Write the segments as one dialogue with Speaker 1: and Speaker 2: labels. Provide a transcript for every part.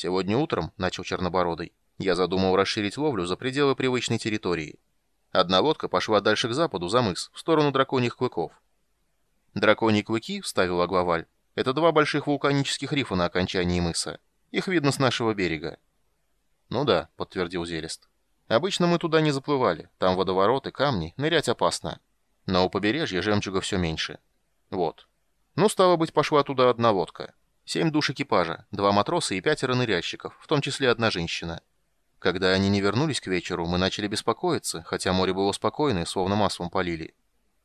Speaker 1: «Сегодня утром», — начал Чернобородый, — «я задумал расширить ловлю за пределы привычной территории. Одна лодка пошла дальше к западу, за мыс, в сторону драконьих клыков. «Драконьи клыки», — вставил Агловаль, — «это два больших вулканических рифа на окончании мыса. Их видно с нашего берега». «Ну да», — подтвердил Зелест. «Обычно мы туда не заплывали. Там водовороты, камни, нырять опасно. Но у побережья жемчуга все меньше. Вот. Ну, стало быть, пошла туда одна лодка. Семь душ экипажа, два матроса и пятеро ныряльщиков, в том числе одна женщина. Когда они не вернулись к вечеру, мы начали беспокоиться, хотя море было спокойное, словно маслом полили.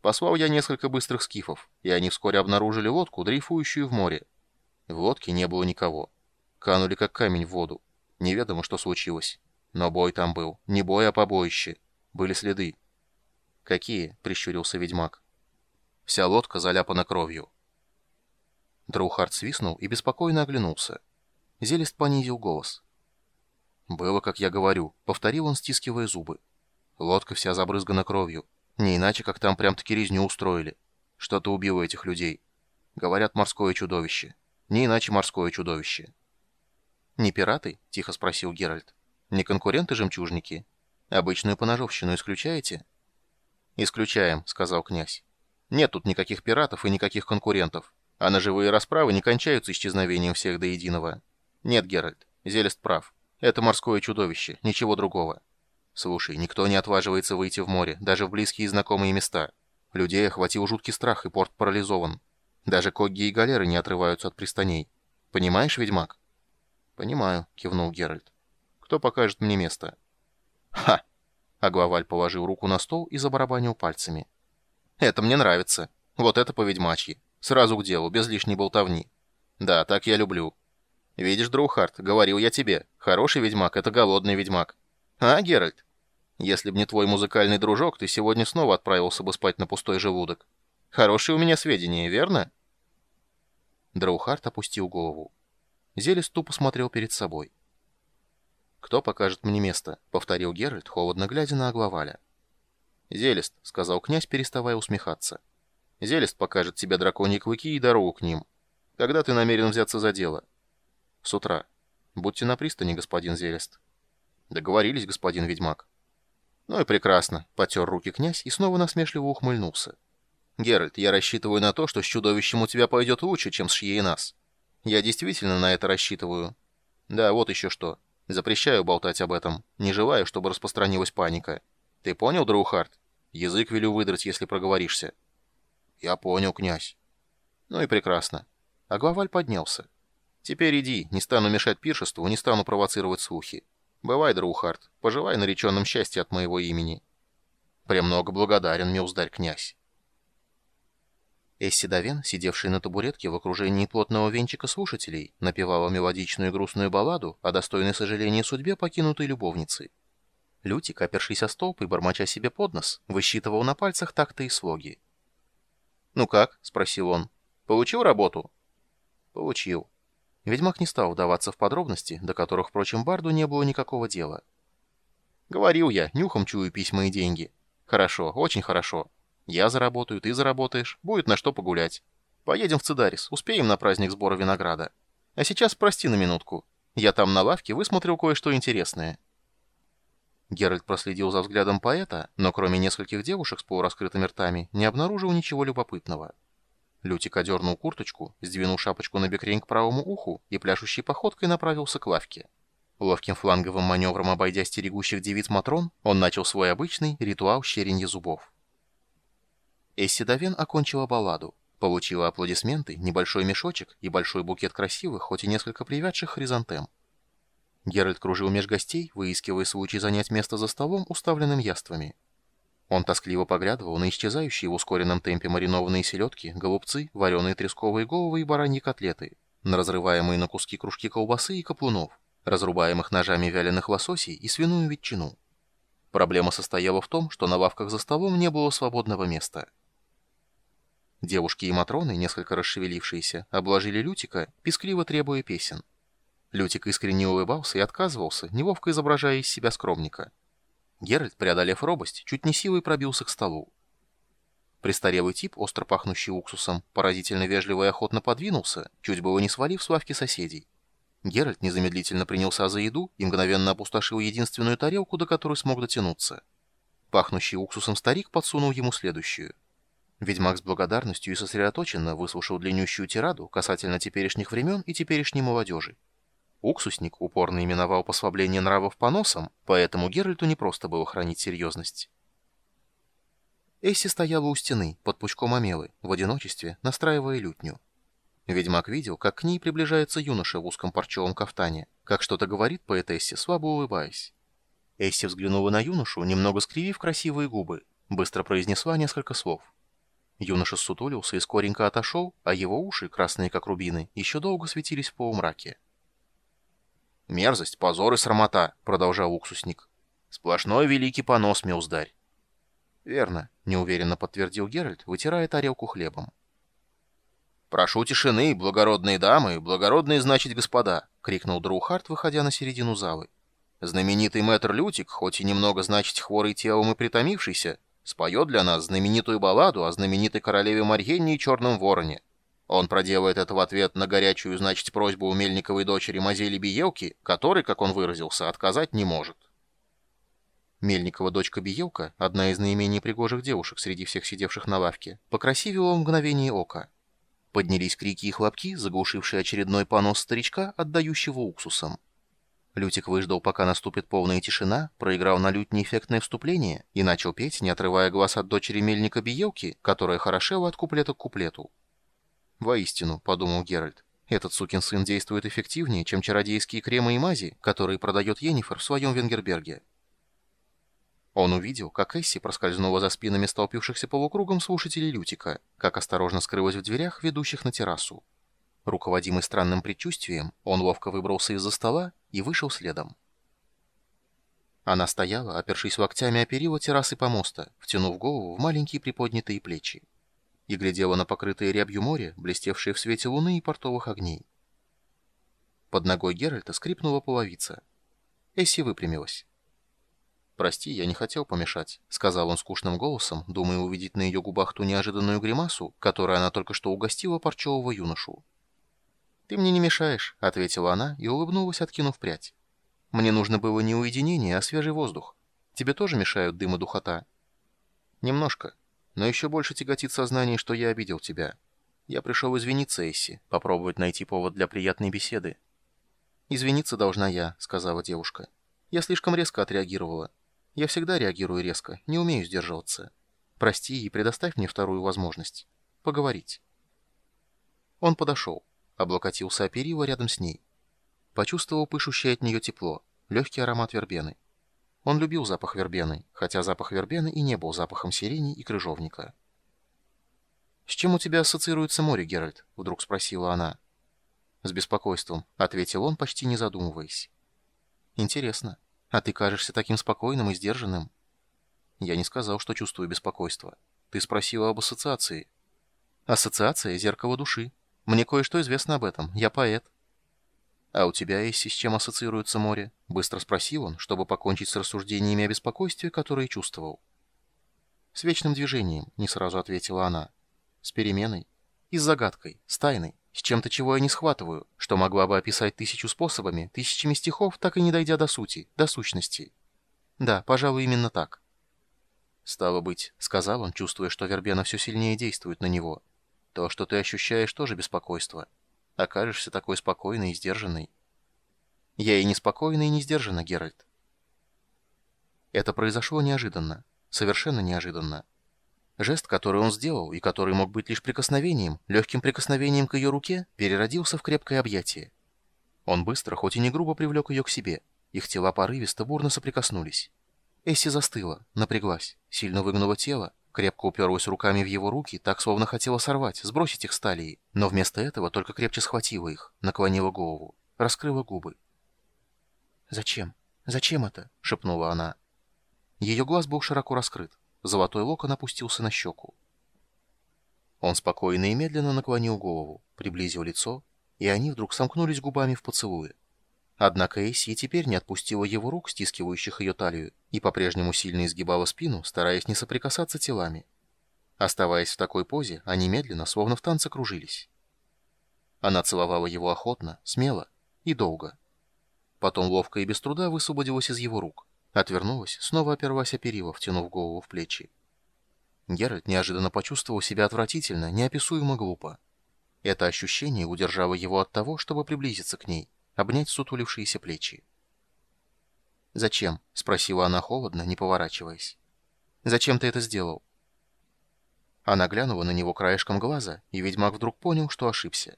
Speaker 1: Послал я несколько быстрых скифов, и они вскоре обнаружили лодку, дрейфующую в море. В лодке не было никого. Канули как камень в воду. Неведомо, что случилось. Но бой там был. Не бой, а побоище. Были следы. «Какие?» — прищурился ведьмак. Вся лодка заляпана кровью. Дроухард свистнул и беспокойно оглянулся. Зелест понизил голос. «Было, как я говорю», — повторил он, стискивая зубы. «Лодка вся забрызгана кровью. Не иначе, как там прям-таки резню устроили. Что-то убило этих людей. Говорят, морское чудовище. Не иначе морское чудовище. «Не пираты?» — тихо спросил Геральт. «Не конкуренты-жемчужники? Обычную поножовщину исключаете?» «Исключаем», — сказал князь. «Нет тут никаких пиратов и никаких конкурентов, а ножевые расправы не кончаются исчезновением всех до единого. Нет, Геральт, Зелест прав. Это морское чудовище, ничего другого». Слушай, никто не отваживается выйти в море, даже в близкие и знакомые места. Людей охватил жуткий страх, и порт парализован. Даже когги и галеры не отрываются от пристаней. Понимаешь, ведьмак? Понимаю, кивнул Геральт. Кто покажет мне место? Ха! Аглаваль положил руку на стол и забарабанил пальцами. Это мне нравится. Вот это по-ведьмачьи. Сразу к делу, без лишней болтовни. Да, так я люблю. Видишь, Дроухард, говорил я тебе, хороший ведьмак — это голодный ведьмак. А, Геральт? Если б не твой музыкальный дружок, ты сегодня снова отправился бы спать на пустой желудок. Хорошие у меня сведения, верно?» Драухард опустил голову. Зелес тупо смотрел перед собой. «Кто покажет мне место?» — повторил Геральт, холодно глядя на Агловаля. «Зелест», — сказал князь, переставая усмехаться. «Зелест покажет тебе драконьи клыки и дорогу к ним. Когда ты намерен взяться за дело?» «С утра. Будьте на пристани, господин Зелест». «Договорились, господин ведьмак». «Ну и прекрасно», — потер руки князь и снова насмешливо ухмыльнулся. «Геральт, я рассчитываю на то, что с чудовищем у тебя пойдет лучше, чем с Шьейнас. Я действительно на это рассчитываю. Да, вот еще что. Запрещаю болтать об этом. Не желаю, чтобы распространилась паника. Ты понял, Драухард? Язык велю выдрать, если проговоришься». «Я понял, князь». «Ну и прекрасно». А главаль поднялся. «Теперь иди, не стану мешать пиршеству, не стану провоцировать слухи. «Бывай, Драухард, поживай нареченном счастье от моего имени». «Премного благодарен, милздарь князь». Эсси Давен, сидевший на табуретке в окружении плотного венчика слушателей, напевала мелодичную грустную балладу о достойной сожалении судьбе покинутой любовницы. Лютик, опершись о столб и бормоча себе под нос, высчитывал на пальцах такты и слоги. «Ну как?» — спросил он. «Получил работу?» «Получил. Ведьмак не стал вдаваться в подробности, до которых, впрочем, Барду не было никакого дела. «Говорил я, нюхом чую письма и деньги. Хорошо, очень хорошо. Я заработаю, ты заработаешь, будет на что погулять. Поедем в Цидарис, успеем на праздник сбора винограда. А сейчас прости на минутку. Я там на лавке высмотрел кое-что интересное». Геральт проследил за взглядом поэта, но кроме нескольких девушек с полураскрытыми ртами, не обнаружил ничего любопытного. Лютик одернул курточку, сдвинул шапочку на бекрень к правому уху и пляшущей походкой направился к лавке. Ловким фланговым маневром обойдя стерегущих девиц Матрон, он начал свой обычный ритуал щеренья зубов. Эсси Давен окончила балладу, получила аплодисменты, небольшой мешочек и большой букет красивых, хоть и несколько привядших хризантем. Геральт кружил меж гостей, выискивая случай занять место за столом, уставленным яствами. Он тоскливо поглядывал на исчезающие в ускоренном темпе маринованные селедки, голубцы, вареные тресковые головы и бараньи котлеты, на разрываемые на куски кружки колбасы и каплунов, разрубаемых ножами вяленых лососей и свиную ветчину. Проблема состояла в том, что на лавках за столом не было свободного места. Девушки и матроны, несколько расшевелившиеся, обложили Лютика, пискливо требуя песен. Лютик искренне улыбался и отказывался, неловко изображая из себя скромника. Геральт, преодолев робость, чуть не силой пробился к столу. Престарелый тип, остро пахнущий уксусом, поразительно вежливо и охотно подвинулся, чуть было не свалив с лавки соседей. Геральт незамедлительно принялся за еду и мгновенно опустошил единственную тарелку, до которой смог дотянуться. Пахнущий уксусом старик подсунул ему следующую. Ведьмак с благодарностью и сосредоточенно выслушал длиннющую тираду касательно теперешних времен и теперешней молодежи. Уксусник упорно именовал послабление нравов поносом, поэтому Геральту не просто было хранить серьезность. Эсси стояла у стены, под пучком омелы, в одиночестве, настраивая лютню. Ведьмак видел, как к ней приближается юноша в узком парчевом кафтане, как что-то говорит поэтессе, слабо улыбаясь. Эсси взглянула на юношу, немного скривив красивые губы, быстро произнесла несколько слов. Юноша сутулился и скоренько отошел, а его уши, красные как рубины, еще долго светились в полумраке. «Мерзость, позор и срамота», — продолжал уксусник. «Сплошной великий понос, милздарь». «Верно», — неуверенно подтвердил Геральт, вытирая тарелку хлебом. «Прошу тишины, благородные дамы, благородные, значит, господа!» — крикнул Дроухарт, выходя на середину залы. «Знаменитый мэтр Лютик, хоть и немного, значит, хворый телом и притомившийся, споет для нас знаменитую балладу о знаменитой королеве Марьенне и Черном Вороне. Он проделает это в ответ на горячую, значит, просьбу у Мельниковой дочери Мазели Биелки, которой, как он выразился, отказать не может». Мельникова дочка Биелка, одна из наименее пригожих девушек среди всех сидевших на лавке, покрасивила в мгновение ока. Поднялись крики и хлопки, заглушившие очередной понос старичка, отдающего уксусом. Лютик выждал, пока наступит полная тишина, проиграл на лютне эффектное вступление и начал петь, не отрывая глаз от дочери мельника Биелки, которая хорошела от куплета к куплету. «Воистину», — подумал Геральт, — «этот сукин сын действует эффективнее, чем чародейские кремы и мази, которые продает Йеннифер в своем Венгерберге». Он увидел, как Эсси проскользнула за спинами столпившихся полукругом слушателей Лютика, как осторожно скрылась в дверях, ведущих на террасу. Руководимый странным предчувствием, он ловко выбрался из-за стола и вышел следом. Она стояла, опершись локтями о перила террасы помоста, втянув голову в маленькие приподнятые плечи, и глядела на покрытые рябью море, блестевшие в свете луны и портовых огней. Под ногой Геральта скрипнула половица. Эсси выпрямилась. «Прости, я не хотел помешать», — сказал он скучным голосом, думая увидеть на ее губах ту неожиданную гримасу, которой она только что угостила парчевого юношу. «Ты мне не мешаешь», — ответила она и улыбнулась, откинув прядь. «Мне нужно было не уединение, а свежий воздух. Тебе тоже мешают дым и духота?» «Немножко. Но еще больше тяготит сознание, что я обидел тебя. Я пришел извиниться, Эсси, попробовать найти повод для приятной беседы». «Извиниться должна я», — сказала девушка. «Я слишком резко отреагировала». Я всегда реагирую резко, не умею сдерживаться. Прости и предоставь мне вторую возможность. Поговорить. Он подошел, облокотился о перила рядом с ней. Почувствовал пышущее от нее тепло, легкий аромат вербены. Он любил запах вербены, хотя запах вербены и не был запахом сирени и крыжовника. «С чем у тебя ассоциируется море, Геральт?» — вдруг спросила она. «С беспокойством», — ответил он, почти не задумываясь. «Интересно. А ты кажешься таким спокойным и сдержанным. Я не сказал, что чувствую беспокойство. Ты спросила об ассоциации. Ассоциация — зеркало души. Мне кое-что известно об этом. Я поэт. А у тебя, Эсси, с чем ассоциируется море? Быстро спросил он, чтобы покончить с рассуждениями о беспокойстве, которые чувствовал. С вечным движением, не сразу ответила она. С переменой. И с загадкой, с тайной с чем-то, чего я не схватываю, что могла бы описать тысячу способами, тысячами стихов, так и не дойдя до сути, до сущности. Да, пожалуй, именно так. «Стало быть», — сказал он, чувствуя, что вербена все сильнее действует на него. «То, что ты ощущаешь, тоже беспокойство. Окажешься такой спокойной и сдержанной». «Я и не спокойна, и не сдержана, Геральт». Это произошло неожиданно, совершенно неожиданно. Жест, который он сделал, и который мог быть лишь прикосновением, легким прикосновением к ее руке, переродился в крепкое объятие. Он быстро, хоть и не грубо, привлек ее к себе. Их тела порывисто, бурно соприкоснулись. Эсси застыла, напряглась, сильно выгнула тело, крепко уперлась руками в его руки, так словно хотела сорвать, сбросить их с талии, но вместо этого только крепче схватила их, наклонила голову, раскрыла губы. «Зачем? Зачем это?» — шепнула она. Ее глаз был широко раскрыт. Золотой локон опустился на щеку. Он спокойно и медленно наклонил голову, приблизил лицо, и они вдруг сомкнулись губами в поцелуе. Однако Эйси теперь не отпустила его рук, стискивающих ее талию, и по-прежнему сильно изгибала спину, стараясь не соприкасаться телами. Оставаясь в такой позе, они медленно, словно в танце, кружились. Она целовала его охотно, смело, И долго. Потом ловко и без труда высвободилась из его рук. Отвернулась, снова оперлась о перила, втянув голову в плечи. Геральт неожиданно почувствовал себя отвратительно, неописуемо глупо. Это ощущение удержало его от того, чтобы приблизиться к ней, обнять сутулившиеся плечи. «Зачем?» — спросила она холодно, не поворачиваясь. «Зачем ты это сделал?» Она глянула на него краешком глаза, и ведьмак вдруг понял, что ошибся.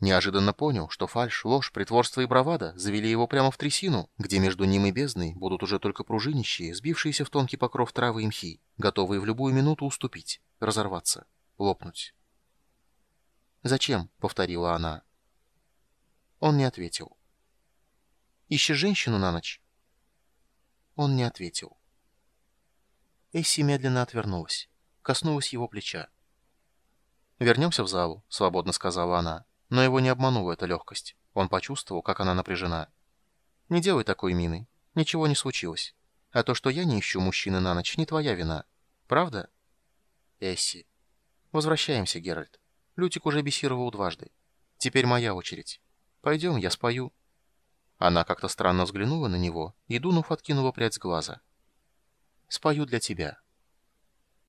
Speaker 1: Неожиданно понял, что фальшь, ложь, притворство и бравада завели его прямо в трясину, где между ним и бездной будут уже только пружинищие, сбившиеся в тонкий покров травы и мхи, готовые в любую минуту уступить, разорваться, лопнуть. «Зачем?» — повторила она. Он не ответил. «Ищешь женщину на ночь?» Он не ответил. Эсси медленно отвернулась, коснулась его плеча. «Вернемся в залу», — свободно сказала она. Но его не обманула эта легкость. Он почувствовал, как она напряжена. «Не делай такой мины. Ничего не случилось. А то, что я не ищу мужчины на ночь, не твоя вина. Правда?» «Эсси». «Возвращаемся, Геральт. Лютик уже бесировал дважды. Теперь моя очередь. Пойдем, я спою». Она как-то странно взглянула на него и, дунув, откинула прядь с глаза. «Спою для тебя».